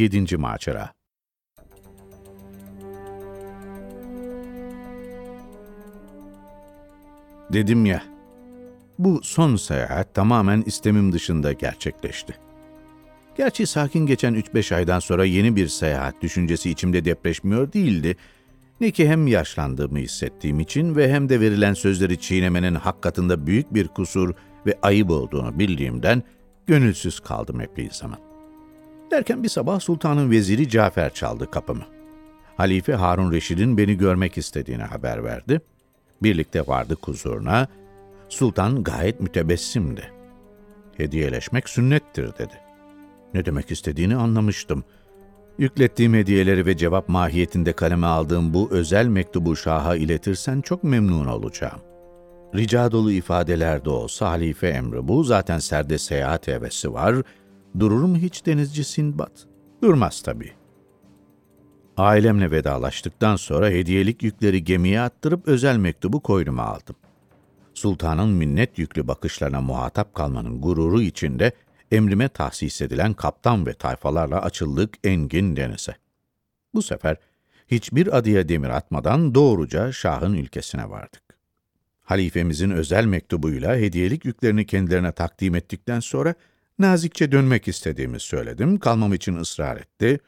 7. Macera Dedim ya, bu son seyahat tamamen istemim dışında gerçekleşti. Gerçi sakin geçen 3-5 aydan sonra yeni bir seyahat düşüncesi içimde depreşmiyor değildi. Ne ki hem yaşlandığımı hissettiğim için ve hem de verilen sözleri çiğnemenin hak katında büyük bir kusur ve ayıp olduğunu bildiğimden gönülsüz kaldım epey zaman. Derken bir sabah sultanın veziri Cafer çaldı kapımı. Halife Harun Reşid'in beni görmek istediğini haber verdi. Birlikte vardık huzuruna. Sultan gayet mütebessimdi. Hediyeleşmek sünnettir dedi. Ne demek istediğini anlamıştım. Yüklettiğim hediyeleri ve cevap mahiyetinde kaleme aldığım bu özel mektubu Şah'a iletirsen çok memnun olacağım. Rica dolu ifadelerde olsa halife emri bu, zaten serde seyahat hevesi var. Durur mu hiç denizci Sinbad? Durmaz tabii. Ailemle vedalaştıktan sonra hediyelik yükleri gemiye attırıp özel mektubu koynuma aldım. Sultanın minnet yüklü bakışlarına muhatap kalmanın gururu içinde emrime tahsis edilen kaptan ve tayfalarla açıldık engin denize. Bu sefer hiçbir adıya demir atmadan doğruca Şah'ın ülkesine vardık. Halifemizin özel mektubuyla hediyelik yüklerini kendilerine takdim ettikten sonra nazikçe dönmek istediğimi söyledim. Kalmam için ısrar etti.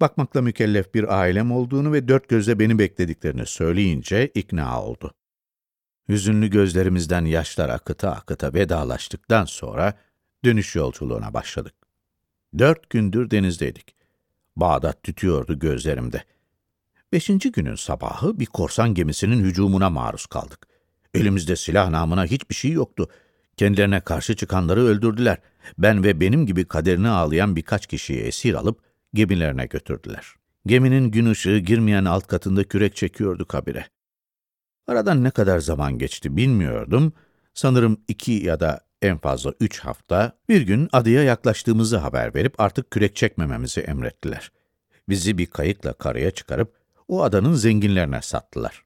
Bakmakla mükellef bir ailem olduğunu ve dört gözle beni beklediklerini söyleyince ikna oldu. Hüzünlü gözlerimizden yaşlar akıta akıta vedalaştıktan sonra dönüş yolculuğuna başladık. Dört gündür denizdeydik. Bağdat tütüyordu gözlerimde. Beşinci günün sabahı bir korsan gemisinin hücumuna maruz kaldık. Elimizde silah namına hiçbir şey yoktu. Kendilerine karşı çıkanları öldürdüler. Ben ve benim gibi kaderini ağlayan birkaç kişiyi esir alıp gemilerine götürdüler. Geminin gün ışığı girmeyen alt katında kürek çekiyordu kabire. Aradan ne kadar zaman geçti bilmiyordum. Sanırım iki ya da en fazla üç hafta bir gün adaya yaklaştığımızı haber verip artık kürek çekmememizi emrettiler. Bizi bir kayıkla karaya çıkarıp o adanın zenginlerine sattılar.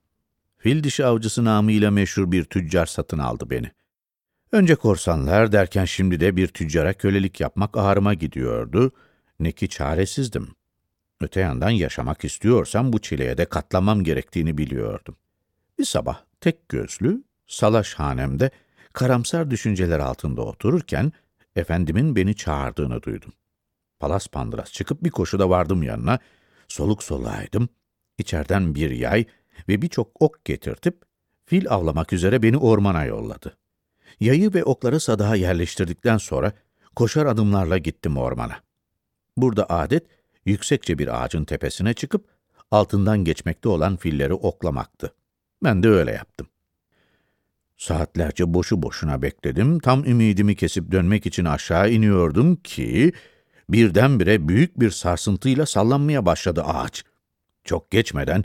Fil dişi avcısı namıyla meşhur bir tüccar satın aldı beni. Önce korsanlar derken şimdi de bir tüccara kölelik yapmak ağrıma gidiyordu. Ne ki çaresizdim. Öte yandan yaşamak istiyorsam bu çileye de katlamam gerektiğini biliyordum. Bir sabah tek gözlü, salaş hanemde karamsar düşünceler altında otururken efendimin beni çağırdığını duydum. Palas pandıras çıkıp bir koşuda vardım yanına, soluk soluyaydım. İçeriden bir yay ve birçok ok getirtip fil avlamak üzere beni ormana yolladı. Yayı ve okları sadaha yerleştirdikten sonra koşar adımlarla gittim ormana. Burada adet yüksekçe bir ağacın tepesine çıkıp altından geçmekte olan filleri oklamaktı. Ben de öyle yaptım. Saatlerce boşu boşuna bekledim. Tam ümidimi kesip dönmek için aşağı iniyordum ki birdenbire büyük bir sarsıntıyla sallanmaya başladı ağaç. Çok geçmeden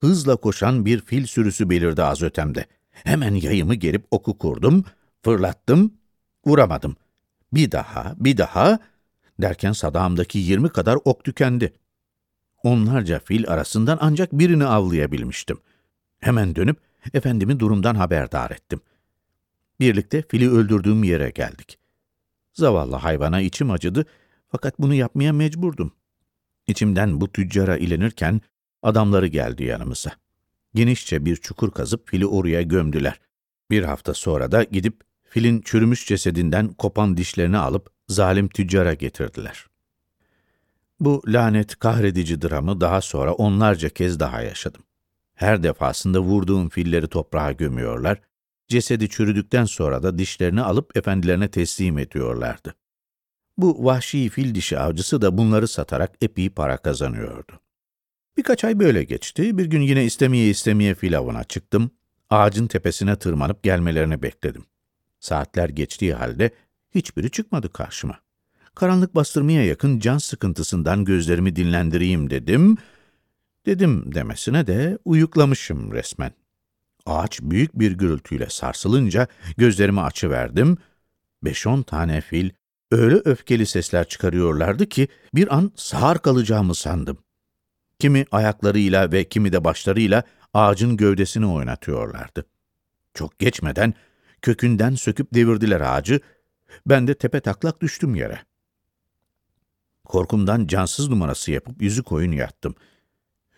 hızla koşan bir fil sürüsü belirdi az ötemde. Hemen yayımı gerip oku kurdum, fırlattım, vuramadım. Bir daha, bir daha derken sadağımdaki yirmi kadar ok tükendi. Onlarca fil arasından ancak birini avlayabilmiştim. Hemen dönüp efendimi durumdan haberdar ettim. Birlikte fili öldürdüğüm yere geldik. Zavallı hayvana içim acıdı fakat bunu yapmaya mecburdum. İçimden bu tüccara ilenirken adamları geldi yanımıza. Genişçe bir çukur kazıp fili oraya gömdüler. Bir hafta sonra da gidip filin çürümüş cesedinden kopan dişlerini alıp zalim tüccara getirdiler. Bu lanet kahredici dramı daha sonra onlarca kez daha yaşadım. Her defasında vurduğum filleri toprağa gömüyorlar, cesedi çürüdükten sonra da dişlerini alıp efendilerine teslim ediyorlardı. Bu vahşi fil dişi avcısı da bunları satarak epey para kazanıyordu. Birkaç ay böyle geçti. Bir gün yine istemeye istemeye fil avına çıktım. Ağacın tepesine tırmanıp gelmelerini bekledim. Saatler geçtiği halde hiçbiri çıkmadı karşıma. Karanlık bastırmaya yakın can sıkıntısından gözlerimi dinlendireyim dedim. Dedim demesine de uyuklamışım resmen. Ağaç büyük bir gürültüyle sarsılınca gözlerimi açıverdim. Beş on tane fil öyle öfkeli sesler çıkarıyorlardı ki bir an sağır kalacağımı sandım. Kimi ayaklarıyla ve kimi de başlarıyla ağacın gövdesini oynatıyorlardı. Çok geçmeden kökünden söküp devirdiler ağacı, ben de tepe taklak düştüm yere. Korkumdan cansız numarası yapıp yüzü koyun yattım.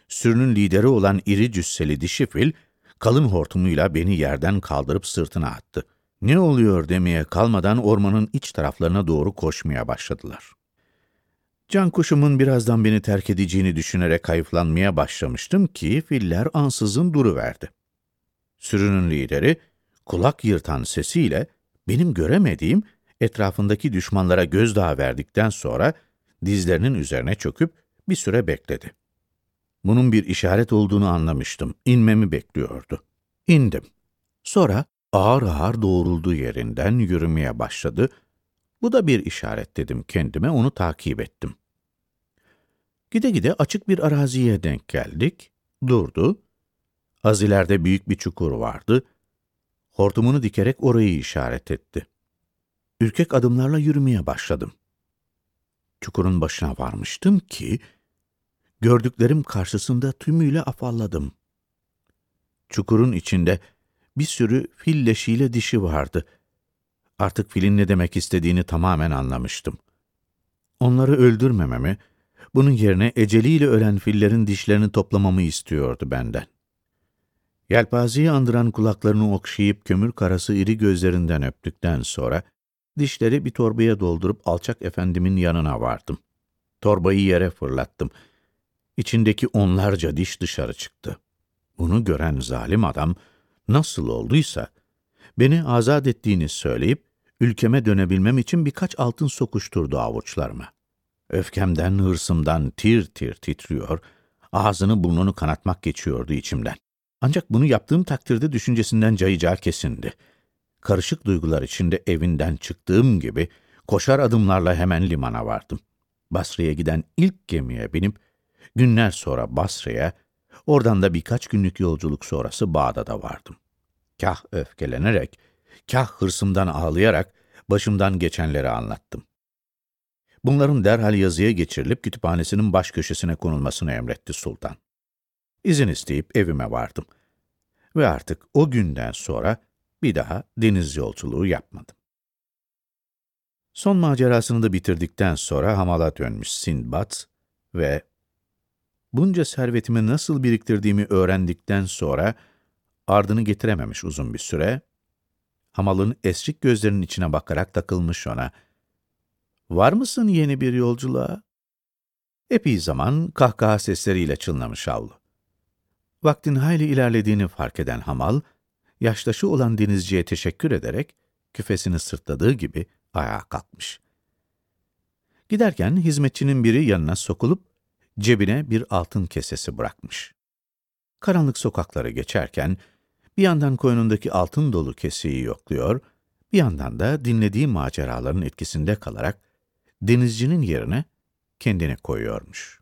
Sürünün lideri olan iri cüsseli dişi fil, kalın hortumuyla beni yerden kaldırıp sırtına attı. Ne oluyor demeye kalmadan ormanın iç taraflarına doğru koşmaya başladılar. Can kuşumun birazdan beni terk edeceğini düşünerek hayıflanmaya başlamıştım ki filler ansızın duruverdi. Sürünün lideri, kulak yırtan sesiyle benim göremediğim etrafındaki düşmanlara gözdağı verdikten sonra dizlerinin üzerine çöküp bir süre bekledi. Bunun bir işaret olduğunu anlamıştım. İnmemi bekliyordu. İndim. Sonra ağır ağır doğrulduğu yerinden yürümeye başladı. Bu da bir işaret dedim kendime, onu takip ettim. Gide gide açık bir araziye denk geldik. Durdu. Az ileride büyük bir çukur vardı. Hortumunu dikerek orayı işaret etti. Ürkek adımlarla yürümeye başladım. Çukurun başına varmıştım ki, gördüklerim karşısında tümüyle afalladım. Çukurun içinde bir sürü fil leşiyle dişi vardı. Artık filin ne demek istediğini tamamen anlamıştım. Onları öldürmememi, bunun yerine eceliyle ölen fillerin dişlerini toplamamı istiyordu benden. Yelpazeyi andıran kulaklarını okşayıp kömür karası iri gözlerinden öptükten sonra, dişleri bir torbaya doldurup alçak efendimin yanına vardım. Torbayı yere fırlattım. İçindeki onlarca diş dışarı çıktı. Bunu gören zalim adam, nasıl olduysa, beni azat ettiğini söyleyip, ülkeme dönebilmem için birkaç altın sokuşturdu avuçlarıma. Öfkemden, hırsımdan tir tir titriyor, ağzını burnunu kanatmak geçiyordu içimden. Ancak bunu yaptığım takdirde düşüncesinden cayacağı kesindi. Karışık duygular içinde evinden çıktığım gibi koşar adımlarla hemen limana vardım. Basra'ya giden ilk gemiye binip günler sonra Basra'ya, oradan da birkaç günlük yolculuk sonrası Bağdat'a vardım. Kah öfkelenerek, kah hırsımdan ağlayarak başımdan geçenleri anlattım. Bunların derhal yazıya geçirilip kütüphanesinin baş köşesine konulmasını emretti sultan. İzin isteyip evime vardım. Ve artık o günden sonra bir daha deniz yolculuğu yapmadım. Son macerasını da bitirdikten sonra hamala dönmüş Sindbad ve bunca servetimi nasıl biriktirdiğimi öğrendikten sonra ardını getirememiş uzun bir süre, hamalın esrik gözlerinin içine bakarak takılmış ona, ''Var mısın yeni bir yolculuğa?'' Epey zaman kahkaha sesleriyle çınlamış avlu. Vaktin hayli ilerlediğini fark eden hamal, yaştaşı olan denizciye teşekkür ederek küfesini sırtladığı gibi ayağa kalkmış. Giderken hizmetçinin biri yanına sokulup cebine bir altın kesesi bırakmış. Karanlık sokakları geçerken bir yandan koynundaki altın dolu keseyi yokluyor, bir yandan da dinlediği maceraların etkisinde kalarak denizcinin yerine kendini koyuyormuş.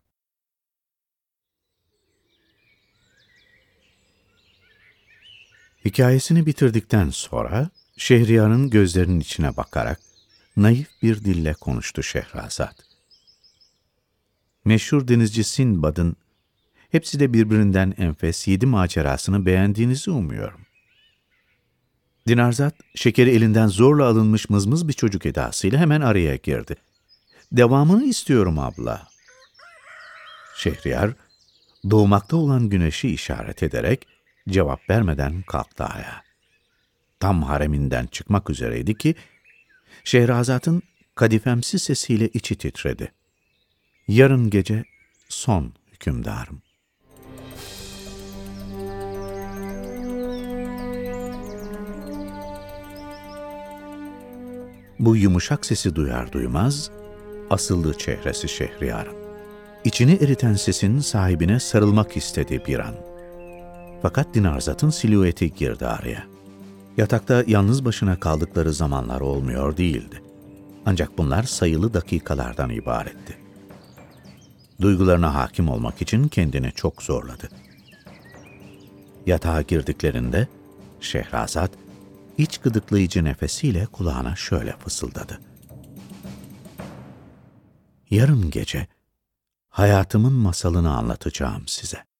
Hikayesini bitirdikten sonra Şehriyar'ın gözlerinin içine bakarak naif bir dille konuştu Şehrazat. Meşhur denizci Sinbad'ın hepsi de birbirinden enfes yedi macerasını beğendiğinizi umuyorum. Dinarzat, şekeri elinden zorla alınmış mızmız bir çocuk edasıyla hemen araya girdi. Devamını istiyorum abla. Şehriyar, doğmakta olan güneşi işaret ederek, cevap vermeden kalktı ayağa. Tam hareminden çıkmak üzereydi ki, Şehrazat'ın kadifemsi sesiyle içi titredi. Yarın gece son hükümdarım. Bu yumuşak sesi duyar duymaz, asıldı çehresi Şehriyar'ın. İçini eriten sesin sahibine sarılmak istedi bir an. Fakat Dinarzat'ın silüeti girdi araya. Yatakta yalnız başına kaldıkları zamanlar olmuyor değildi. Ancak bunlar sayılı dakikalardan ibaretti. Duygularına hakim olmak için kendini çok zorladı. Yatağa girdiklerinde Şehrazat iç gıdıklayıcı nefesiyle kulağına şöyle fısıldadı. Yarın gece hayatımın masalını anlatacağım size.